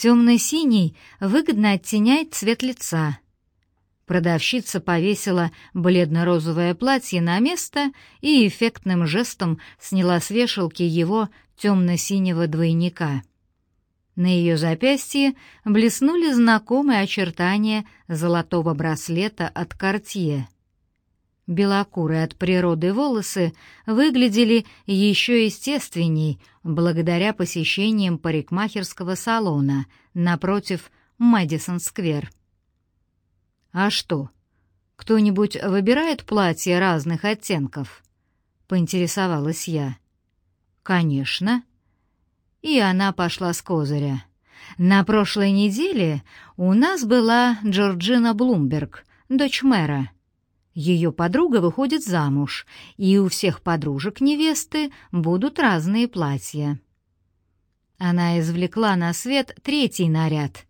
Темно-синий выгодно оттеняет цвет лица. Продавщица повесила бледно-розовое платье на место и эффектным жестом сняла с вешалки его темно-синего двойника. На ее запястье блеснули знакомые очертания золотого браслета от Кортье. Белокурые от природы волосы выглядели еще естественней благодаря посещениям парикмахерского салона напротив Мэдисон-сквер. «А что, кто-нибудь выбирает платья разных оттенков?» — поинтересовалась я. «Конечно». И она пошла с козыря. «На прошлой неделе у нас была Джорджина Блумберг, дочь мэра». Ее подруга выходит замуж, и у всех подружек невесты будут разные платья. Она извлекла на свет третий наряд.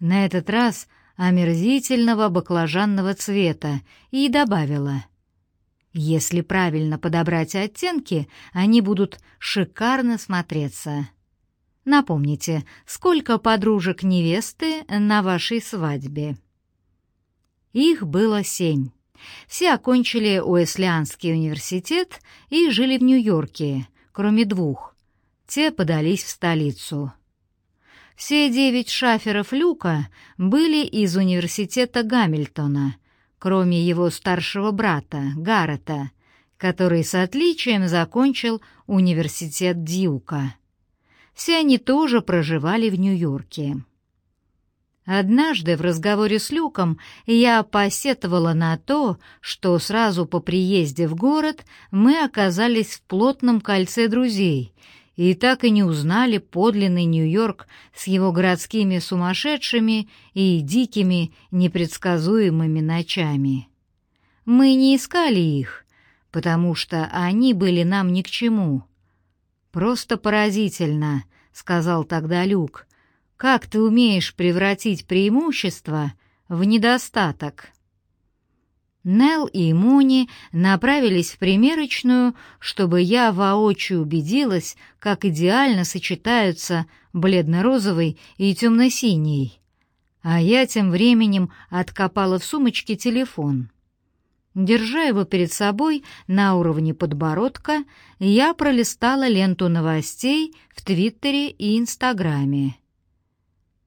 На этот раз омерзительного баклажанного цвета и добавила. Если правильно подобрать оттенки, они будут шикарно смотреться. Напомните, сколько подружек невесты на вашей свадьбе? Их было семь. Все окончили Уэслианский университет и жили в Нью-Йорке, кроме двух. Те подались в столицу. Все девять шаферов Люка были из университета Гамильтона, кроме его старшего брата, Гаррета, который с отличием закончил университет Дьюка. Все они тоже проживали в Нью-Йорке. Однажды в разговоре с Люком я посетовала на то, что сразу по приезде в город мы оказались в плотном кольце друзей и так и не узнали подлинный Нью-Йорк с его городскими сумасшедшими и дикими непредсказуемыми ночами. Мы не искали их, потому что они были нам ни к чему. «Просто поразительно», — сказал тогда Люк, как ты умеешь превратить преимущество в недостаток?» Нел и Муни направились в примерочную, чтобы я воочию убедилась, как идеально сочетаются бледно-розовый и темно-синий. А я тем временем откопала в сумочке телефон. Держа его перед собой на уровне подбородка, я пролистала ленту новостей в Твиттере и Инстаграме.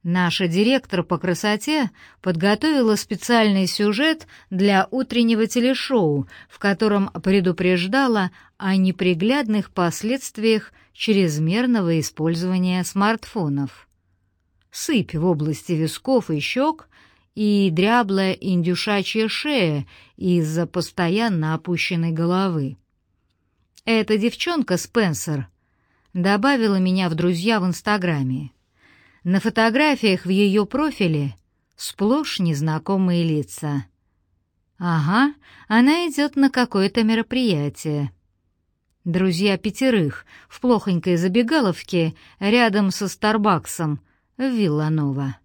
Наша директор по красоте подготовила специальный сюжет для утреннего телешоу, в котором предупреждала о неприглядных последствиях чрезмерного использования смартфонов. Сыпь в области висков и щек и дряблая индюшачья шея из-за постоянно опущенной головы. Эта девчонка Спенсер добавила меня в друзья в Инстаграме. На фотографиях в ее профиле сплошь незнакомые лица. Ага, она идет на какое-то мероприятие. Друзья пятерых в плохонькой забегаловке рядом со Старбаксом в Вилланова.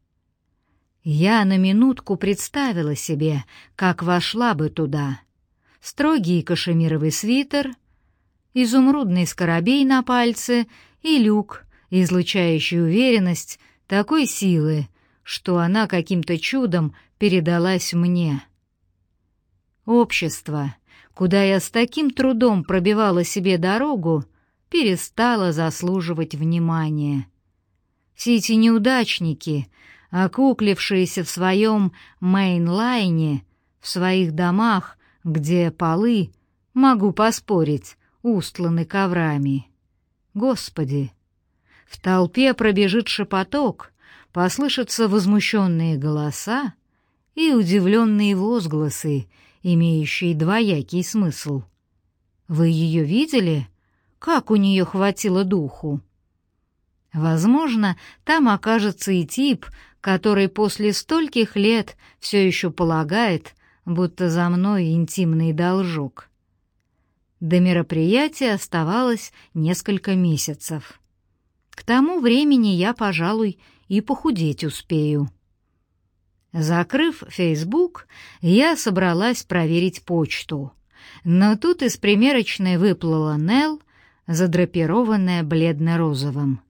Я на минутку представила себе, как вошла бы туда. Строгий кашемировый свитер, изумрудный скоробей на пальце и люк, излучающий уверенность такой силы, что она каким-то чудом передалась мне. Общество, куда я с таким трудом пробивала себе дорогу, перестало заслуживать внимания. Все эти неудачники, окуклившиеся в своем мейнлайне, в своих домах, где полы, могу поспорить, устланы коврами. Господи, в толпе пробежит шепоток, послышатся возмущенные голоса и удивленные возгласы, имеющие двоякий смысл. Вы ее видели? Как у нее хватило духу? Возможно, там окажется и тип, который после стольких лет все еще полагает, будто за мной интимный должок. До мероприятия оставалось несколько месяцев. К тому времени я, пожалуй, и похудеть успею. Закрыв Facebook, я собралась проверить почту. Но тут из примерочной выплыла Нелл, задрапированная бледно-розовым.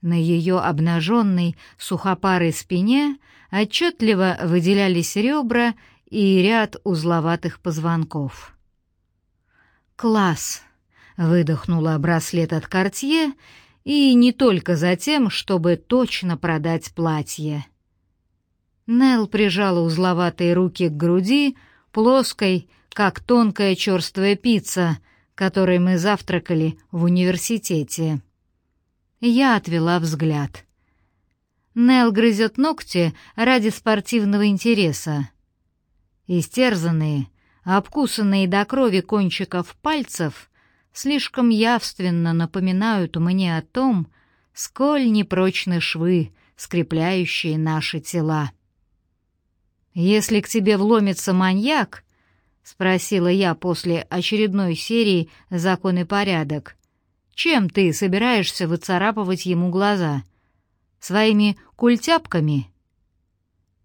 На ее обнаженной сухопарой спине отчетливо выделялись ребра и ряд узловатых позвонков. «Класс!» — выдохнула браслет от Кортье, и не только за тем, чтобы точно продать платье. Нел прижала узловатые руки к груди, плоской, как тонкая черствая пицца, которой мы завтракали в университете. Я отвела взгляд. Нел грызет ногти ради спортивного интереса. Истерзанные, обкусанные до крови кончиков пальцев слишком явственно напоминают мне о том, сколь непрочны швы, скрепляющие наши тела. «Если к тебе вломится маньяк», — спросила я после очередной серии «Закон и порядок», «чем ты собираешься выцарапывать ему глаза? Своими культяпками?»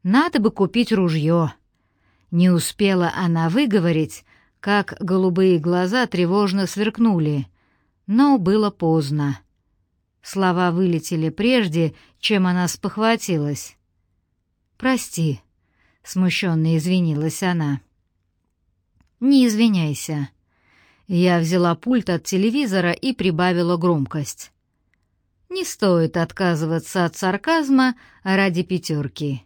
«Надо бы купить ружье». Не успела она выговорить, как голубые глаза тревожно сверкнули, но было поздно. Слова вылетели прежде, чем она спохватилась. «Прости», — смущенно извинилась она. «Не извиняйся». Я взяла пульт от телевизора и прибавила громкость. Не стоит отказываться от сарказма ради пятерки.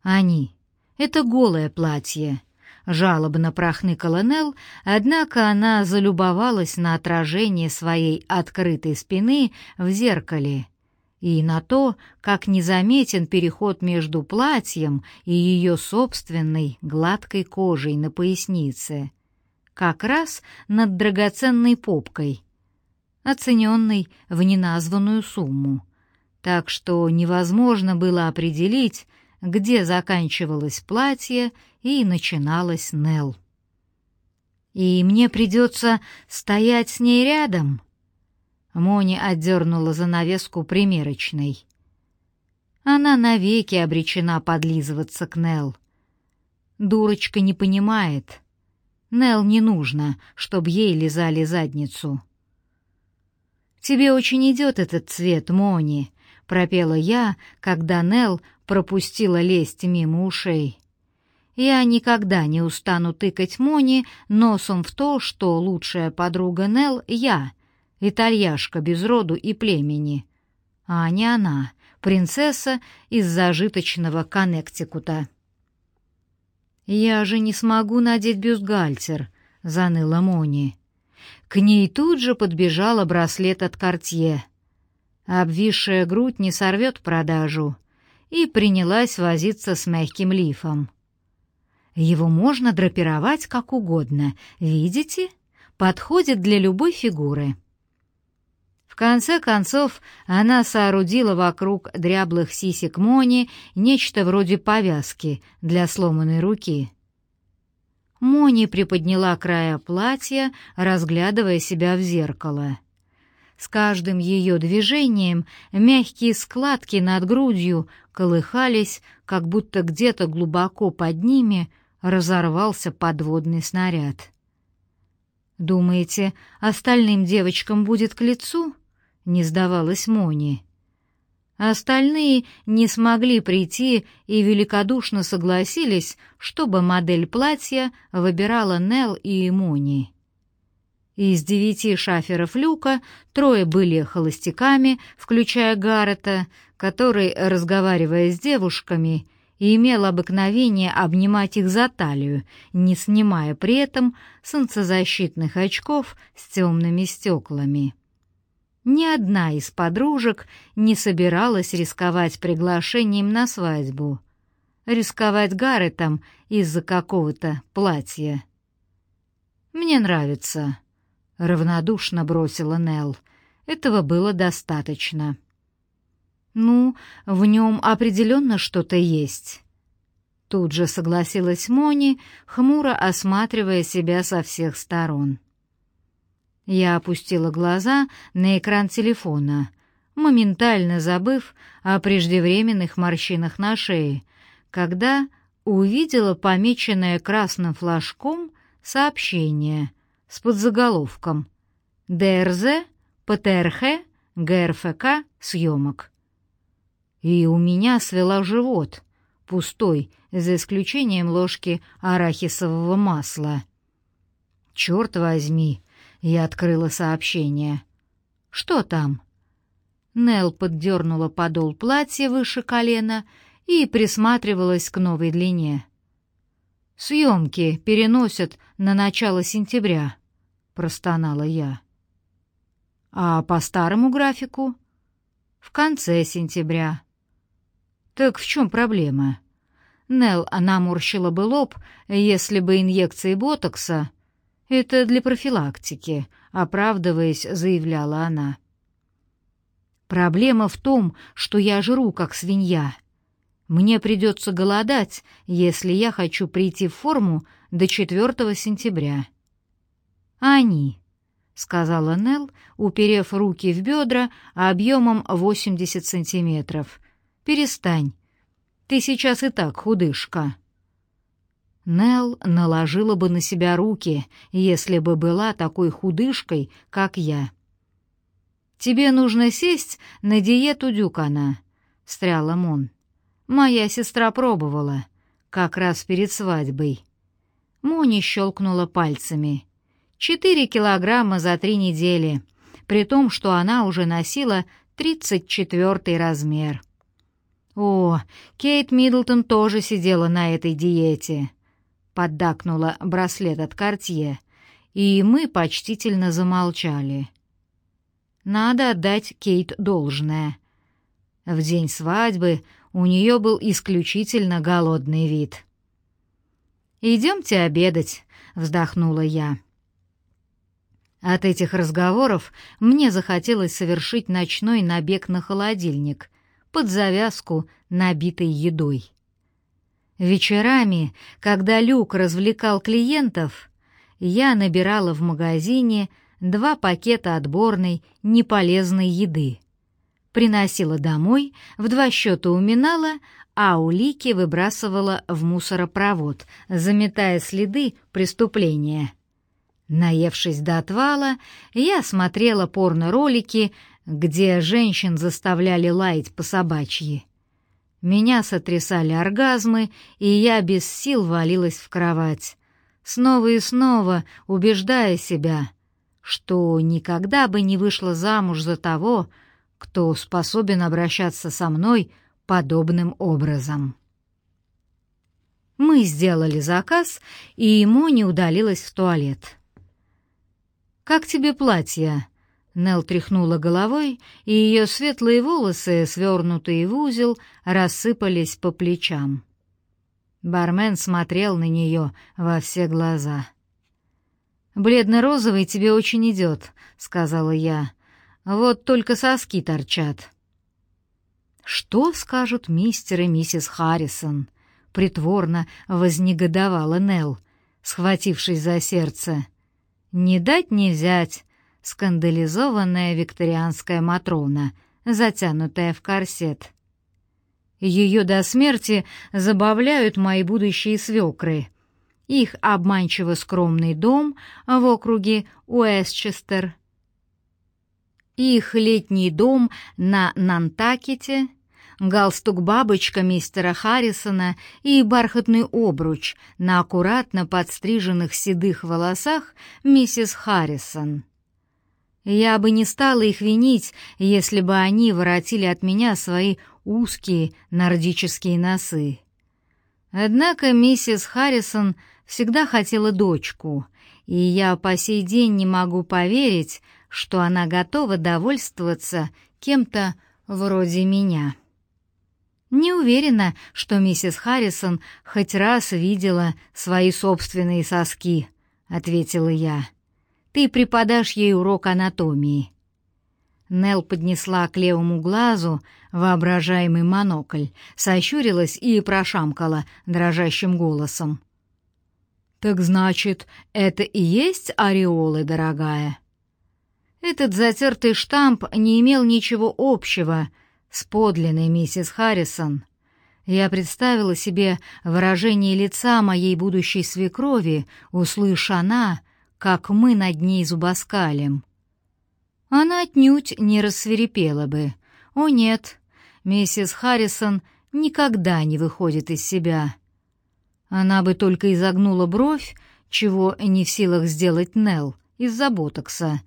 Они. Это голое платье. Жалобно прохныкала Нелл, однако она залюбовалась на отражение своей открытой спины в зеркале и на то, как незаметен переход между платьем и ее собственной гладкой кожей на пояснице, как раз над драгоценной попкой, оцененной в неназванную сумму, так что невозможно было определить, где заканчивалось платье и начиналась Нел. «И мне придется стоять с ней рядом?» Мони отдернула занавеску примерочной. Она навеки обречена подлизываться к Нел. Дурочка не понимает. Нел не нужно, чтобы ей лизали задницу. «Тебе очень идет этот цвет, Мони», — пропела я, когда Нел пропустила лезть мимо ушей. Я никогда не устану тыкать Мони носом в то, что лучшая подруга Нел — я, итальяшка без роду и племени, а не она, принцесса из зажиточного Коннектикута. «Я же не смогу надеть бюстгальтер», — заныла Мони. К ней тут же подбежала браслет от Кортье. Обвисшая грудь не сорвет продажу, и принялась возиться с мягким лифом. Его можно драпировать как угодно, видите? Подходит для любой фигуры. В конце концов, она соорудила вокруг дряблых сисек Мони нечто вроде повязки для сломанной руки. Мони приподняла края платья, разглядывая себя в зеркало. С каждым ее движением мягкие складки над грудью колыхались, как будто где-то глубоко под ними разорвался подводный снаряд. «Думаете, остальным девочкам будет к лицу?» — не сдавалась Мони. Остальные не смогли прийти и великодушно согласились, чтобы модель платья выбирала Нел и Мони. Из девяти шаферов люка трое были холостяками, включая Гаррета, который, разговаривая с девушками, имел обыкновение обнимать их за талию, не снимая при этом солнцезащитных очков с темными стеклами. Ни одна из подружек не собиралась рисковать приглашением на свадьбу, рисковать Гарретом из-за какого-то платья. «Мне нравится», — равнодушно бросила Нелл. Этого было достаточно. «Ну, в нем определенно что-то есть». Тут же согласилась Мони, хмуро осматривая себя со всех сторон. Я опустила глаза на экран телефона, моментально забыв о преждевременных морщинах на шее, когда увидела помеченное красным флажком сообщение — с подзаголовком «ДРЗ, ПТРХ, ГРФК съемок. И у меня свела живот, пустой, за исключением ложки арахисового масла. Черт возьми, я открыла сообщение. Что там? Нел поддернула подол платья выше колена и присматривалась к новой длине. «Съемки переносят на начало сентября», — простонала я. «А по старому графику?» «В конце сентября». «Так в чем проблема?» Нел наморщила бы лоб, если бы инъекции ботокса... «Это для профилактики», — оправдываясь, заявляла она. «Проблема в том, что я жру, как свинья. Мне придется голодать, если я хочу прийти в форму до 4 сентября». «Они», — сказала Нел, уперев руки в бедра объемом 80 сантиметров. «Перестань. Ты сейчас и так худышка». Нел наложила бы на себя руки, если бы была такой худышкой, как я. «Тебе нужно сесть на диету Дюкана», — встрял Мон. «Моя сестра пробовала, как раз перед свадьбой». Мони щелкнула пальцами. «Четыре килограмма за три недели, при том, что она уже носила тридцать четвертый размер». «О, Кейт Миддлтон тоже сидела на этой диете», — поддакнула браслет от Кортье, и мы почтительно замолчали. Надо отдать Кейт должное. В день свадьбы у нее был исключительно голодный вид. «Идемте обедать», — вздохнула я. От этих разговоров мне захотелось совершить ночной набег на холодильник, под завязку, набитой едой. Вечерами, когда Люк развлекал клиентов, я набирала в магазине два пакета отборной, неполезной еды. Приносила домой, в два счета уминала, а улики выбрасывала в мусоропровод, заметая следы преступления. Наевшись до отвала, я смотрела порно-ролики, где женщин заставляли лаять по собачьи. Меня сотрясали оргазмы, и я без сил валилась в кровать, снова и снова убеждая себя, что никогда бы не вышла замуж за того, кто способен обращаться со мной подобным образом. Мы сделали заказ, и Мони удалилась в туалет. «Как тебе платье?» Нел тряхнула головой, и ее светлые волосы, свернутые в узел, рассыпались по плечам. Бармен смотрел на нее во все глаза. «Бледно-розовый тебе очень идет», — сказала я. «Вот только соски торчат». «Что скажут мистер и миссис Харрисон?» — притворно вознегодовала Нелл, схватившись за сердце. «Не дать не взять», скандализованная викторианская Матрона, затянутая в корсет. Ее до смерти забавляют мои будущие свекры — их обманчиво скромный дом в округе Уэстчестер, их летний дом на Нантакете, галстук-бабочка мистера Харрисона и бархатный обруч на аккуратно подстриженных седых волосах миссис Харрисон. Я бы не стала их винить, если бы они воротили от меня свои узкие нордические носы. Однако миссис Харрисон всегда хотела дочку, и я по сей день не могу поверить, что она готова довольствоваться кем-то вроде меня. Не уверена, что миссис Харрисон хоть раз видела свои собственные соски, ответила я. Ты преподашь ей урок анатомии. Нел поднесла к левому глазу воображаемый монокль, сощурилась и прошамкала дрожащим голосом. «Так значит, это и есть ореолы, дорогая?» Этот затертый штамп не имел ничего общего с подлинной миссис Харрисон. Я представила себе выражение лица моей будущей свекрови, услышь она, как мы над ней зубоскалим. она отнюдь не рассверепела бы. О нет, миссис Харрисон никогда не выходит из себя. Она бы только изогнула бровь, чего не в силах сделать Нелл из-за ботокса,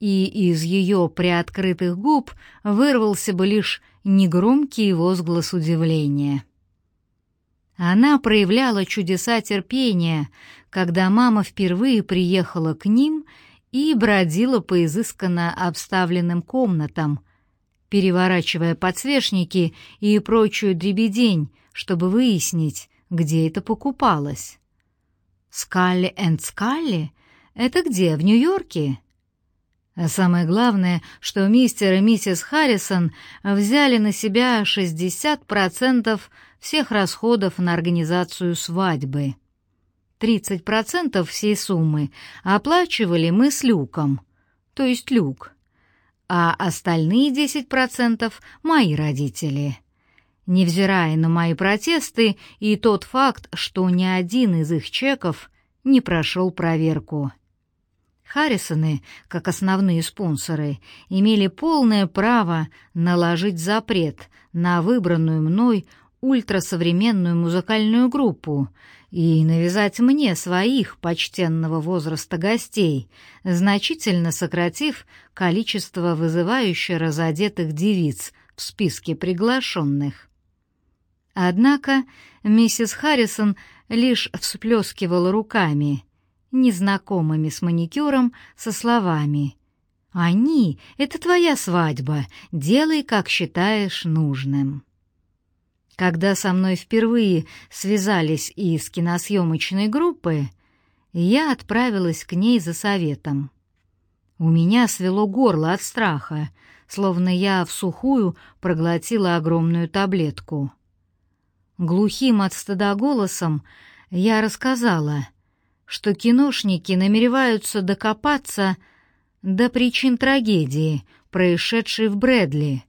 и из ее приоткрытых губ вырвался бы лишь негромкий возглас удивления. Она проявляла чудеса терпения, когда мама впервые приехала к ним и бродила по изысканно обставленным комнатам, переворачивая подсвечники и прочую дребедень, чтобы выяснить, где это покупалось. «Скалли энд Скалли? Это где, в Нью-Йорке?» А самое главное, что мистер и миссис Харрисон взяли на себя 60% всех расходов на организацию свадьбы. 30% всей суммы оплачивали мы с Люком, то есть Люк, а остальные 10% — мои родители. Невзирая на мои протесты и тот факт, что ни один из их чеков не прошел проверку. Харрисоны, как основные спонсоры, имели полное право наложить запрет на выбранную мной ультрасовременную музыкальную группу и навязать мне своих почтенного возраста гостей, значительно сократив количество вызывающе разодетых девиц в списке приглашенных. Однако миссис Харрисон лишь всплескивала руками, незнакомыми с маникюром, со словами «Они — это твоя свадьба, делай, как считаешь нужным». Когда со мной впервые связались из киносъемочной группы, я отправилась к ней за советом. У меня свело горло от страха, словно я в сухую проглотила огромную таблетку. Глухим от стыда голосом я рассказала, что киношники намереваются докопаться до причин трагедии, происшедшей в Брэдли,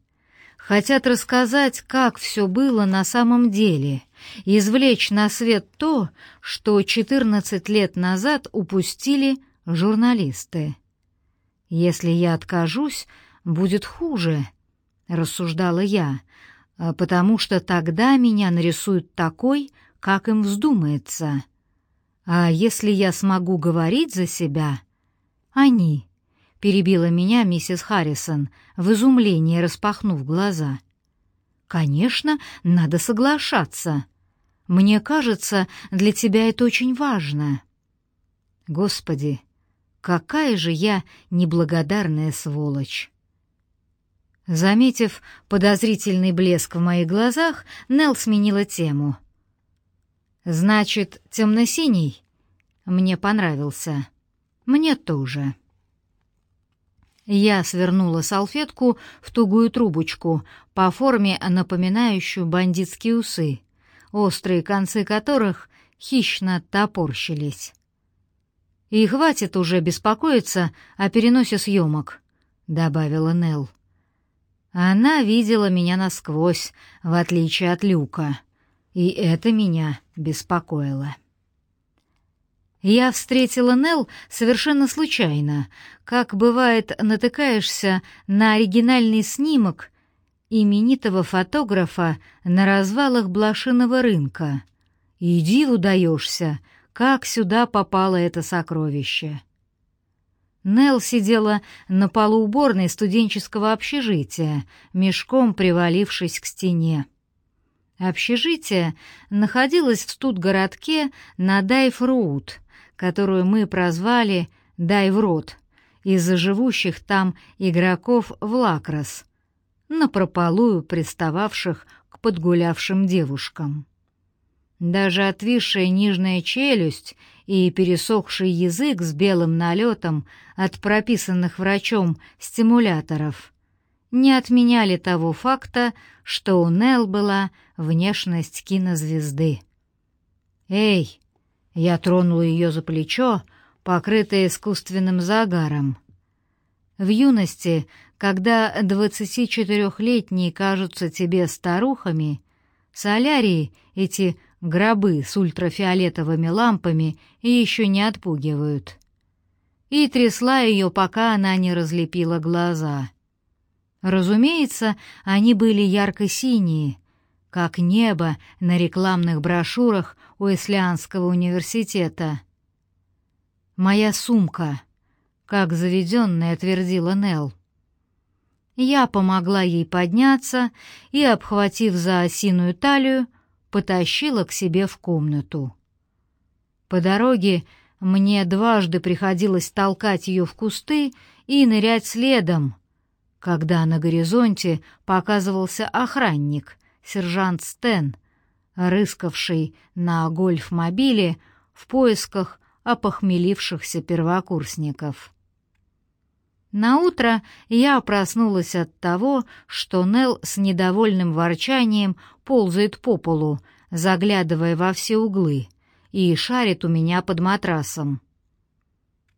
хотят рассказать, как все было на самом деле, извлечь на свет то, что 14 лет назад упустили журналисты. «Если я откажусь, будет хуже», — рассуждала я, «потому что тогда меня нарисуют такой, как им вздумается. А если я смогу говорить за себя, они...» перебила меня миссис Харрисон, в изумлении распахнув глаза. Конечно, надо соглашаться. Мне кажется, для тебя это очень важно. Господи, какая же я неблагодарная сволочь. Заметив подозрительный блеск в моих глазах, Нелл сменила тему. «Значит, темно-синий?» «Мне понравился. Мне тоже». Я свернула салфетку в тугую трубочку, по форме напоминающую бандитские усы, острые концы которых хищно топорщились. «И хватит уже беспокоиться о переносе съемок», — добавила Нелл. Она видела меня насквозь, в отличие от Люка, и это меня беспокоило. Я встретила Нел совершенно случайно, как бывает, натыкаешься на оригинальный снимок именитого фотографа на развалах блошиного рынка. И диву даешься, как сюда попало это сокровище. Нел сидела на полу уборной студенческого общежития, мешком привалившись к стене. Общежитие находилось в студгородке на Дайф-Роуд, которую мы прозвали «Дай в рот», из-за живущих там игроков в лакрос, напропалую пристававших к подгулявшим девушкам. Даже отвисшая нижняя челюсть и пересохший язык с белым налетом от прописанных врачом стимуляторов не отменяли того факта, что у Нелл была внешность кинозвезды. «Эй, я тронула ее за плечо, покрытое искусственным загаром. В юности, когда двадцатичетырехлетние кажутся тебе старухами, солярии, эти гробы с ультрафиолетовыми лампами, еще не отпугивают. и трясла ее, пока она не разлепила глаза. Разумеется, они были ярко-синие, как небо на рекламных брошюрах Уэслианского университета. «Моя сумка», — как заведенная твердила Нелл. Я помогла ей подняться и, обхватив за осиную талию, потащила к себе в комнату. По дороге мне дважды приходилось толкать ее в кусты и нырять следом, когда на горизонте показывался охранник, сержант Стен, рыскавший на гольф-мобиле в поисках опохмелившихся первокурсников. На утро я проснулась от того, что Нел с недовольным ворчанием ползает по полу, заглядывая во все углы, и шарит у меня под матрасом.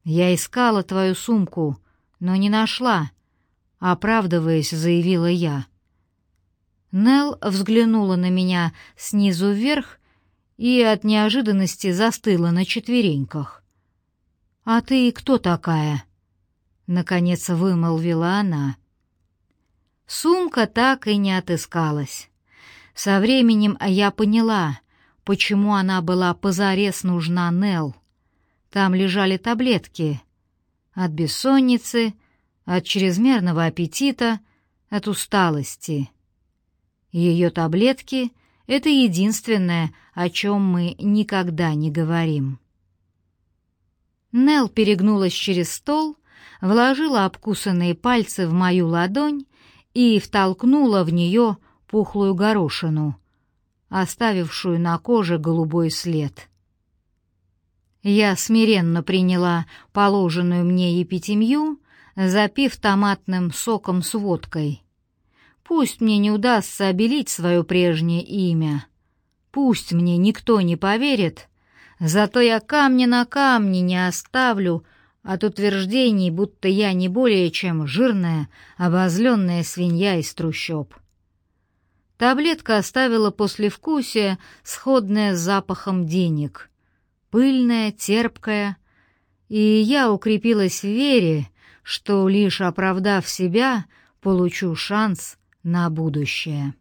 «Я искала твою сумку, но не нашла», — оправдываясь, заявила я. Нел взглянула на меня снизу вверх и от неожиданности застыла на четвереньках. «А ты кто такая?» — наконец вымолвила она. Сумка так и не отыскалась. Со временем я поняла, почему она была позарез нужна Нел. Там лежали таблетки от бессонницы, от чрезмерного аппетита, от усталости. Ее таблетки — это единственное, о чем мы никогда не говорим. Нел перегнулась через стол вложила обкусанные пальцы в мою ладонь и втолкнула в нее пухлую горошину, оставившую на коже голубой след. Я смиренно приняла положенную мне епитемью, запив томатным соком с водкой. Пусть мне не удастся обелить свое прежнее имя, пусть мне никто не поверит, зато я камня на камне не оставлю от утверждений, будто я не более чем жирная, обозленная свинья из трущоб. Таблетка оставила послевкусие, сходное с запахом денег. Пыльная, терпкая, и я укрепилась в вере, что, лишь оправдав себя, получу шанс на будущее.